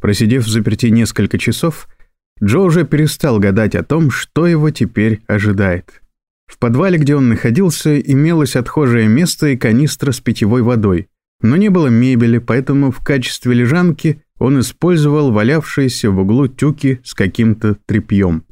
Просидев в заперти несколько часов, Джо уже перестал гадать о том, что его теперь ожидает. В подвале, где он находился, имелось отхожее место и канистра с питьевой водой, но не было мебели, поэтому в качестве лежанки он использовал валявшиеся в углу тюки с каким-то тряпьем.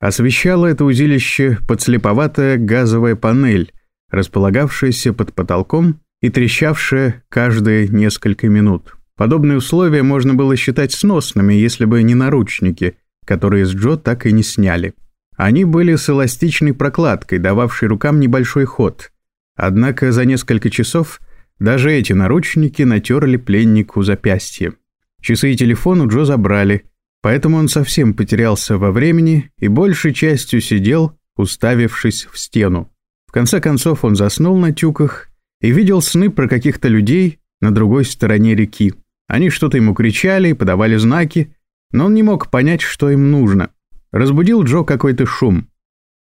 Освещало это узилище подслеповатая газовая панель, располагавшаяся под потолком и трещавшая каждые несколько минут. Подобные условия можно было считать сносными, если бы не наручники, которые с Джо так и не сняли. Они были с эластичной прокладкой, дававшей рукам небольшой ход. Однако за несколько часов даже эти наручники натерли пленнику запястье. Часы и телефон у Джо забрали, поэтому он совсем потерялся во времени и большей частью сидел, уставившись в стену. В конце концов он заснул на тюках и видел сны про каких-то людей на другой стороне реки. Они что-то ему кричали подавали знаки, но он не мог понять, что им нужно. Разбудил Джо какой-то шум.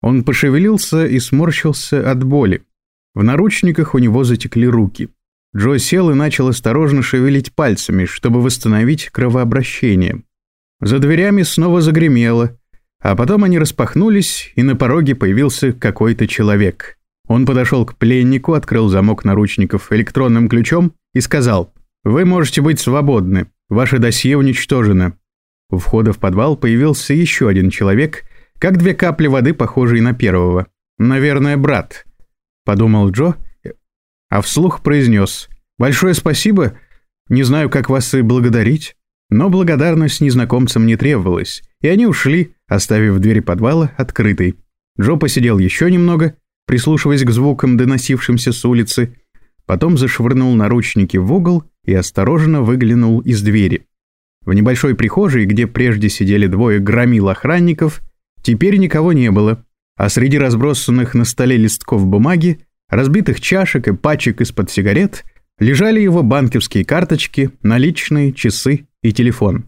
Он пошевелился и сморщился от боли. В наручниках у него затекли руки. Джо сел и начал осторожно шевелить пальцами, чтобы восстановить кровообращение. За дверями снова загремело, а потом они распахнулись, и на пороге появился какой-то человек. Он подошел к пленнику, открыл замок наручников электронным ключом и сказал «Вы можете быть свободны. Ваше досье уничтожено». У входа в подвал появился еще один человек, как две капли воды, похожие на первого. «Наверное, брат», — подумал Джо, а вслух произнес «Большое спасибо. Не знаю, как вас и благодарить». Но благодарность незнакомцам не требовалась, и они ушли, оставив дверь подвала открытой. Джо посидел еще немного, прислушиваясь к звукам, доносившимся с улицы, потом зашвырнул наручники в угол и осторожно выглянул из двери. В небольшой прихожей, где прежде сидели двое громил охранников, теперь никого не было, а среди разбросанных на столе листков бумаги, разбитых чашек и пачек из-под сигарет лежали его банковские карточки, наличные, часы и телефон.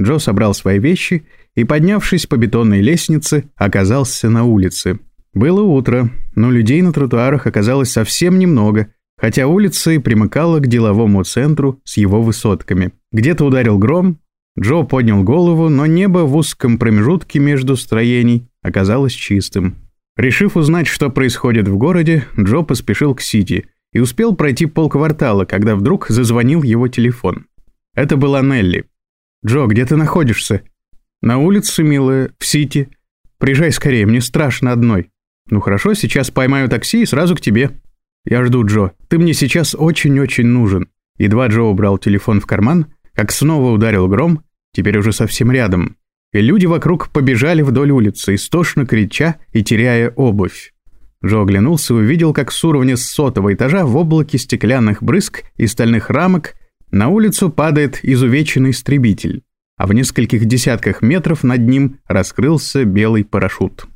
Джо собрал свои вещи и, поднявшись по бетонной лестнице, оказался на улице. Было утро, но людей на тротуарах оказалось совсем немного – хотя улица и примыкала к деловому центру с его высотками. Где-то ударил гром, Джо поднял голову, но небо в узком промежутке между строений оказалось чистым. Решив узнать, что происходит в городе, Джо поспешил к Сити и успел пройти полквартала, когда вдруг зазвонил его телефон. Это была Нелли. «Джо, где ты находишься?» «На улице, милая, в Сити. Приезжай скорее, мне страшно одной». «Ну хорошо, сейчас поймаю такси и сразу к тебе». «Я жду, Джо. Ты мне сейчас очень-очень нужен». Едва Джо убрал телефон в карман, как снова ударил гром, теперь уже совсем рядом. И люди вокруг побежали вдоль улицы, истошно крича и теряя обувь. Джо оглянулся и увидел, как с уровня сотого этажа в облаке стеклянных брызг и стальных рамок на улицу падает изувеченный истребитель, а в нескольких десятках метров над ним раскрылся белый парашют.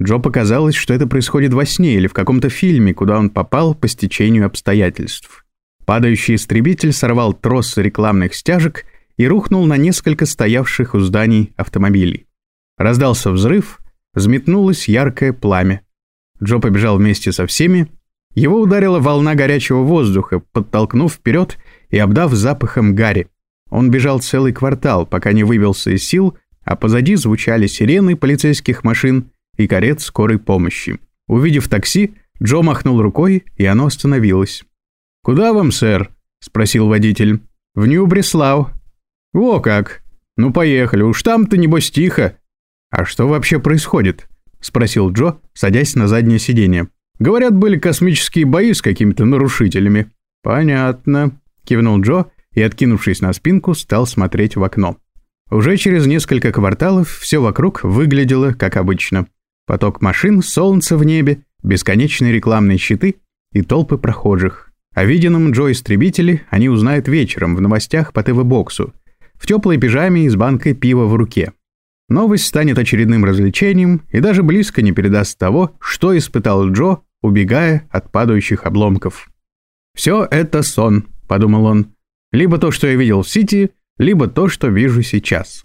Джо показалось, что это происходит во сне или в каком-то фильме, куда он попал по стечению обстоятельств. Падающий истребитель сорвал трос рекламных стяжек и рухнул на несколько стоявших у зданий автомобилей. Раздался взрыв, взметнулось яркое пламя. Джо побежал вместе со всеми. Его ударила волна горячего воздуха, подтолкнув вперед и обдав запахом гари. Он бежал целый квартал, пока не выбился из сил, а позади звучали сирены полицейских машин и карет скорой помощи. Увидев такси, Джо махнул рукой, и оно остановилось. «Куда вам, сэр?» – спросил водитель. «В Нью-Бреслау». «Во как! Ну поехали, уж там-то небось тихо». «А что вообще происходит?» – спросил Джо, садясь на заднее сиденье. «Говорят, были космические бои с какими-то нарушителями». «Понятно», – кивнул Джо и, откинувшись на спинку, стал смотреть в окно. Уже через несколько кварталов все вокруг выглядело как обычно – Поток машин, солнце в небе, бесконечные рекламные щиты и толпы прохожих. О виденном Джо истребителе они узнают вечером в новостях по ТВ-боксу, в теплой пижаме и с банкой пива в руке. Новость станет очередным развлечением и даже близко не передаст того, что испытал Джо, убегая от падающих обломков. «Все это сон», — подумал он. «Либо то, что я видел в Сити, либо то, что вижу сейчас».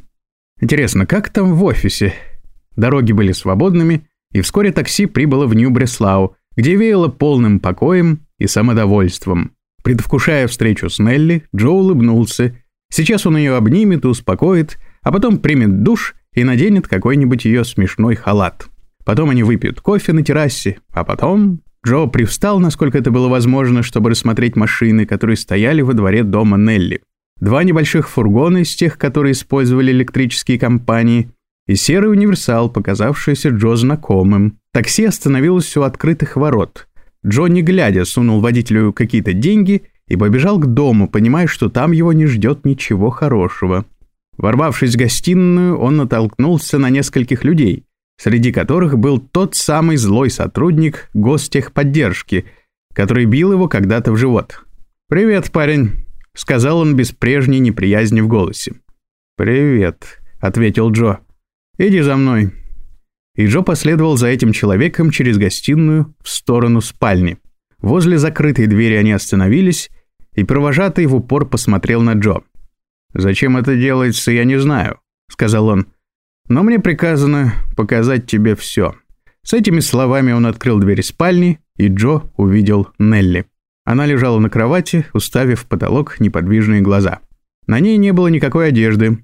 Интересно, как там в офисе? Дороги были свободными, и вскоре такси прибыло в Нью-Бреслау, где веяло полным покоем и самодовольством. Предвкушая встречу с Нелли, Джо улыбнулся. Сейчас он ее обнимет и успокоит, а потом примет душ и наденет какой-нибудь ее смешной халат. Потом они выпьют кофе на террасе, а потом... Джо привстал, насколько это было возможно, чтобы рассмотреть машины, которые стояли во дворе дома Нелли. Два небольших фургона из тех, которые использовали электрические компании, и серый универсал, показавшийся Джо знакомым. Такси остановилось у открытых ворот. Джо, не глядя, сунул водителю какие-то деньги и побежал к дому, понимая, что там его не ждет ничего хорошего. Ворвавшись в гостиную, он натолкнулся на нескольких людей, среди которых был тот самый злой сотрудник гостехподдержки, который бил его когда-то в живот. «Привет, парень», — сказал он без прежней неприязни в голосе. «Привет», — ответил Джо. «Иди за мной». И Джо последовал за этим человеком через гостиную в сторону спальни. Возле закрытой двери они остановились, и провожатый в упор посмотрел на Джо. «Зачем это делается, я не знаю», — сказал он. «Но мне приказано показать тебе все». С этими словами он открыл дверь спальни, и Джо увидел Нелли. Она лежала на кровати, уставив в потолок неподвижные глаза. На ней не было никакой одежды,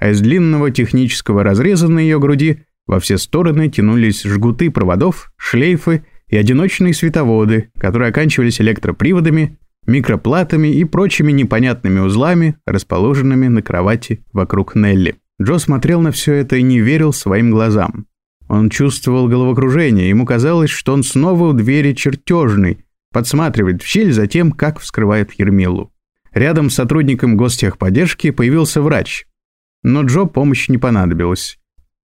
а из длинного технического разреза на ее груди во все стороны тянулись жгуты проводов, шлейфы и одиночные световоды, которые оканчивались электроприводами, микроплатами и прочими непонятными узлами, расположенными на кровати вокруг Нелли. Джо смотрел на все это и не верил своим глазам. Он чувствовал головокружение, ему казалось, что он снова у двери чертежной, подсматривает в щель за тем, как вскрывает Ермилу. Рядом с сотрудником гостехподдержки появился врач. Но Джо помощь не понадобилась.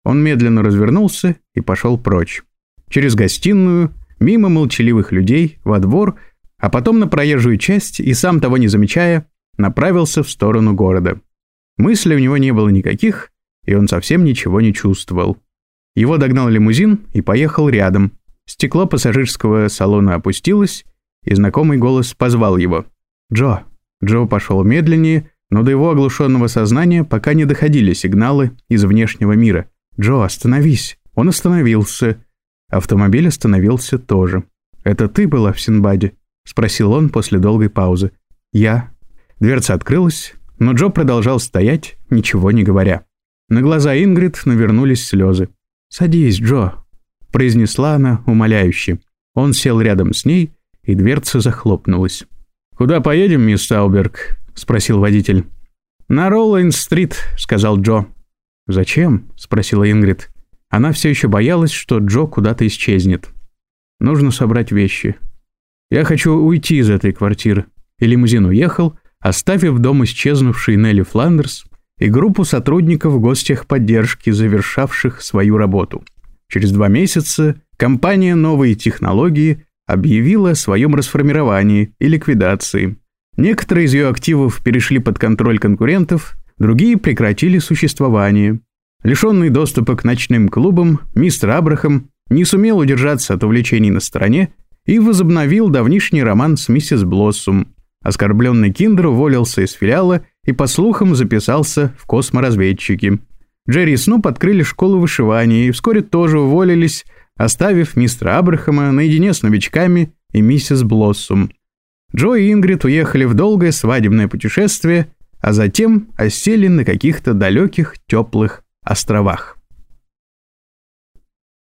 Он медленно развернулся и пошел прочь. Через гостиную, мимо молчаливых людей, во двор – а потом на проезжую часть и, сам того не замечая, направился в сторону города. Мыслей у него не было никаких, и он совсем ничего не чувствовал. Его догнал лимузин и поехал рядом. Стекло пассажирского салона опустилось, и знакомый голос позвал его. «Джо». Джо пошел медленнее, но до его оглушенного сознания пока не доходили сигналы из внешнего мира. «Джо, остановись!» Он остановился. Автомобиль остановился тоже. «Это ты была в Синбаде?» — спросил он после долгой паузы. «Я». Дверца открылась, но Джо продолжал стоять, ничего не говоря. На глаза Ингрид навернулись слезы. «Садись, Джо», — произнесла она умоляюще. Он сел рядом с ней, и дверца захлопнулась. «Куда поедем, мисс Тауберг?» — спросил водитель. «На Роллайн-стрит», — сказал Джо. «Зачем?» — спросила Ингрид. Она все еще боялась, что Джо куда-то исчезнет. «Нужно собрать вещи», я хочу уйти из этой квартиры». И лимузин уехал, оставив дом исчезнувшей Нелли Фландерс и группу сотрудников гостехподдержки, завершавших свою работу. Через два месяца компания «Новые технологии» объявила о своем расформировании и ликвидации. Некоторые из ее активов перешли под контроль конкурентов, другие прекратили существование. Лишенный доступа к ночным клубам, мистер Абрахам не сумел удержаться от увлечений на стороне и возобновил давнишний роман с миссис Блоссум. Оскорбленный Киндер уволился из филиала и, по слухам, записался в косморазведчики. Джерри и Снуп открыли школу вышивания и вскоре тоже уволились, оставив мистера Абрахама наедине с новичками и миссис Блоссум. Джо и Ингрид уехали в долгое свадебное путешествие, а затем осели на каких-то далеких теплых островах.